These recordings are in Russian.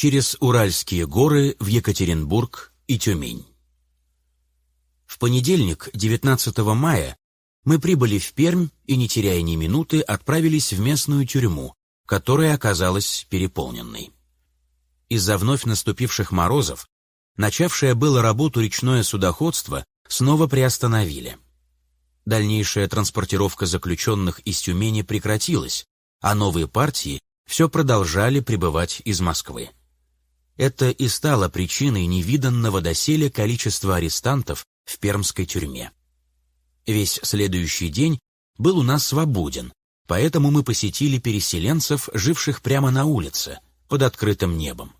через Уральские горы в Екатеринбург и Тюмень. В понедельник, 19 мая, мы прибыли в Пермь и, не теряя ни минуты, отправились в местную тюрьму, которая оказалась переполненной. Из-за вновь наступивших морозов, начавшее было работу речное судоходство, снова приостановили. Дальнейшая транспортировка заключенных из Тюмени прекратилась, а новые партии все продолжали прибывать из Москвы. Это и стало причиной невиданного доселе количества арестантов в пермской тюрьме. Весь следующий день был у нас свободен, поэтому мы посетили переселенцев, живших прямо на улице, под открытым небом.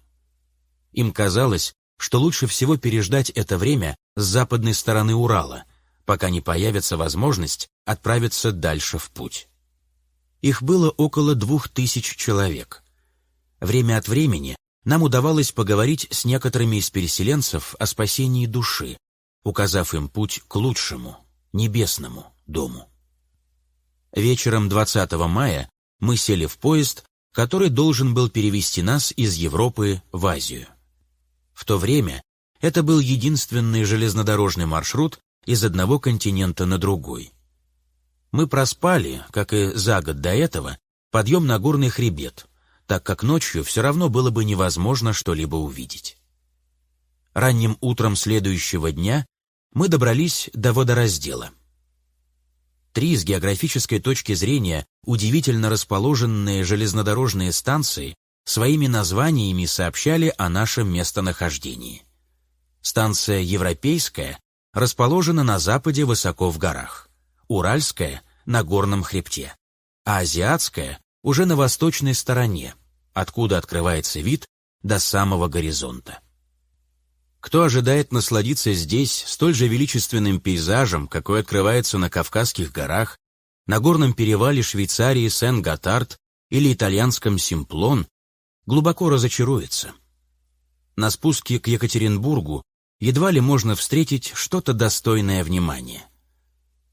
Им казалось, что лучше всего переждать это время с западной стороны Урала, пока не появится возможность отправиться дальше в путь. Их было около двух тысяч человек. Время от времени нам удавалось поговорить с некоторыми из переселенцев о спасении души, указав им путь к лучшему, небесному дому. Вечером 20 мая мы сели в поезд, который должен был перевести нас из Европы в Азию. В то время это был единственный железнодорожный маршрут из одного континента на другой. Мы проспали, как и за год до этого, подъем на горный хребет, так как ночью все равно было бы невозможно что-либо увидеть. Ранним утром следующего дня мы добрались до водораздела. Три с географической точки зрения удивительно расположенные железнодорожные станции своими названиями сообщали о нашем местонахождении. Станция Европейская расположена на западе высоко в горах, Уральская — на горном хребте, а Азиатская — уже на восточной стороне, откуда открывается вид до самого горизонта. Кто ожидает насладиться здесь столь же величественным пейзажем, какой открывается на Кавказских горах, на горном перевале Швейцарии Сен-Готард или итальянском Симплон, глубоко разочаруется. На спуске к Екатеринбургу едва ли можно встретить что-то достойное внимания.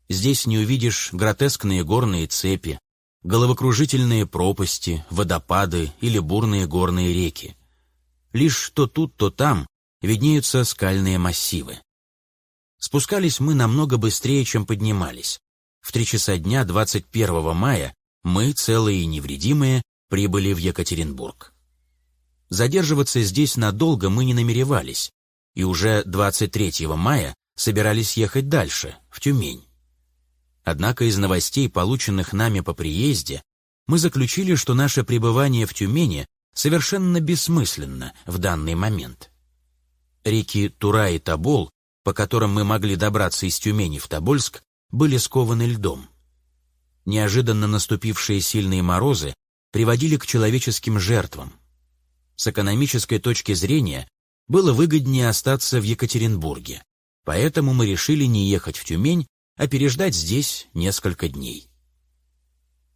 Здесь не увидишь гротескные горные цепи, головокружительные пропасти, водопады или бурные горные реки. Лишь то тут, то там виднеются скальные массивы. Спускались мы намного быстрее, чем поднимались. В три часа дня 21 мая мы, целые и невредимые, прибыли в Екатеринбург. Задерживаться здесь надолго мы не намеревались, и уже 23 мая собирались ехать дальше, в Тюмень. Однако из новостей, полученных нами по приезде, мы заключили, что наше пребывание в Тюмени совершенно бессмысленно в данный момент. Реки Тура и Тобол, по которым мы могли добраться из Тюмени в Тобольск, были скованы льдом. Неожиданно наступившие сильные морозы приводили к человеческим жертвам, с экономической точки зрения было выгоднее остаться в Екатеринбурге, поэтому мы решили не ехать в Тюмень, а переждать здесь несколько дней.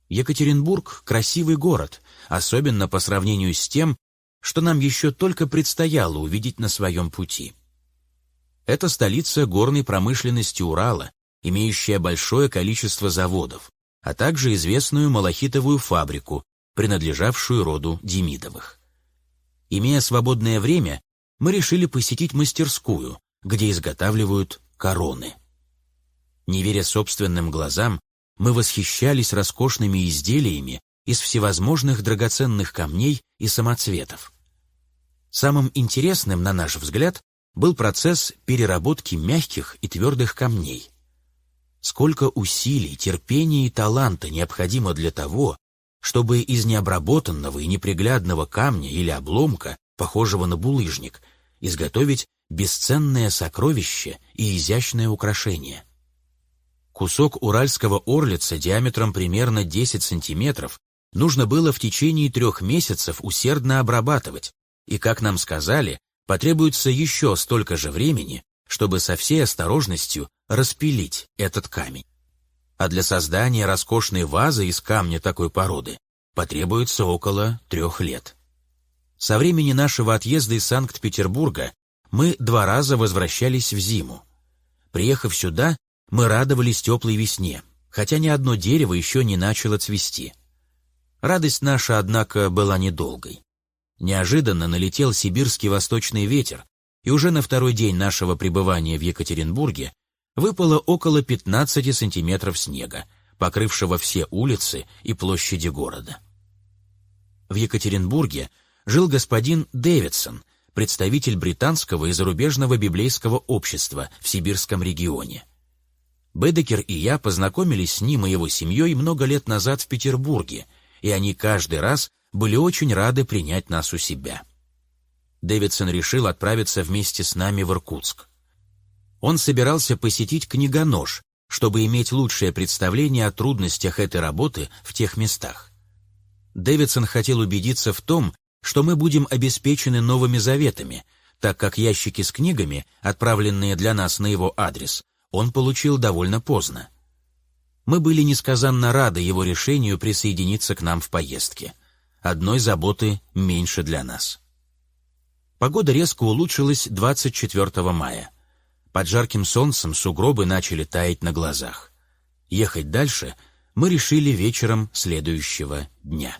Екатеринбург — красивый город, особенно по сравнению с тем, что нам еще только предстояло увидеть на своем пути. Это столица горной промышленности Урала, имеющая большое количество заводов, а также известную малахитовую фабрику, принадлежавшую роду Демидовых. Имея свободное время, мы решили посетить мастерскую, где изготавливают короны. Не веря собственным глазам, мы восхищались роскошными изделиями из всевозможных драгоценных камней и самоцветов. Самым интересным, на наш взгляд, был процесс переработки мягких и твердых камней. Сколько усилий, терпения и таланта необходимо для того, чтобы из необработанного и неприглядного камня или обломка, похожего на булыжник, изготовить бесценное сокровище и изящное украшение. Кусок уральского орлица диаметром примерно 10 сантиметров нужно было в течение трех месяцев усердно обрабатывать, и, как нам сказали, потребуется еще столько же времени, чтобы со всей осторожностью распилить этот камень а для создания роскошной вазы из камня такой породы потребуется около трех лет. Со времени нашего отъезда из Санкт-Петербурга мы два раза возвращались в зиму. Приехав сюда, мы радовались теплой весне, хотя ни одно дерево еще не начало цвести. Радость наша, однако, была недолгой. Неожиданно налетел сибирский восточный ветер, и уже на второй день нашего пребывания в Екатеринбурге выпало около 15 сантиметров снега, покрывшего все улицы и площади города. В Екатеринбурге жил господин Дэвидсон, представитель британского и зарубежного библейского общества в сибирском регионе. Бедекер и я познакомились с ним и его семьей много лет назад в Петербурге, и они каждый раз были очень рады принять нас у себя. Дэвидсон решил отправиться вместе с нами в Иркутск. Он собирался посетить книгонож, чтобы иметь лучшее представление о трудностях этой работы в тех местах. Дэвидсон хотел убедиться в том, что мы будем обеспечены новыми заветами, так как ящики с книгами, отправленные для нас на его адрес, он получил довольно поздно. Мы были несказанно рады его решению присоединиться к нам в поездке. Одной заботы меньше для нас. Погода резко улучшилась 24 мая. Под жарким солнцем сугробы начали таять на глазах. Ехать дальше мы решили вечером следующего дня.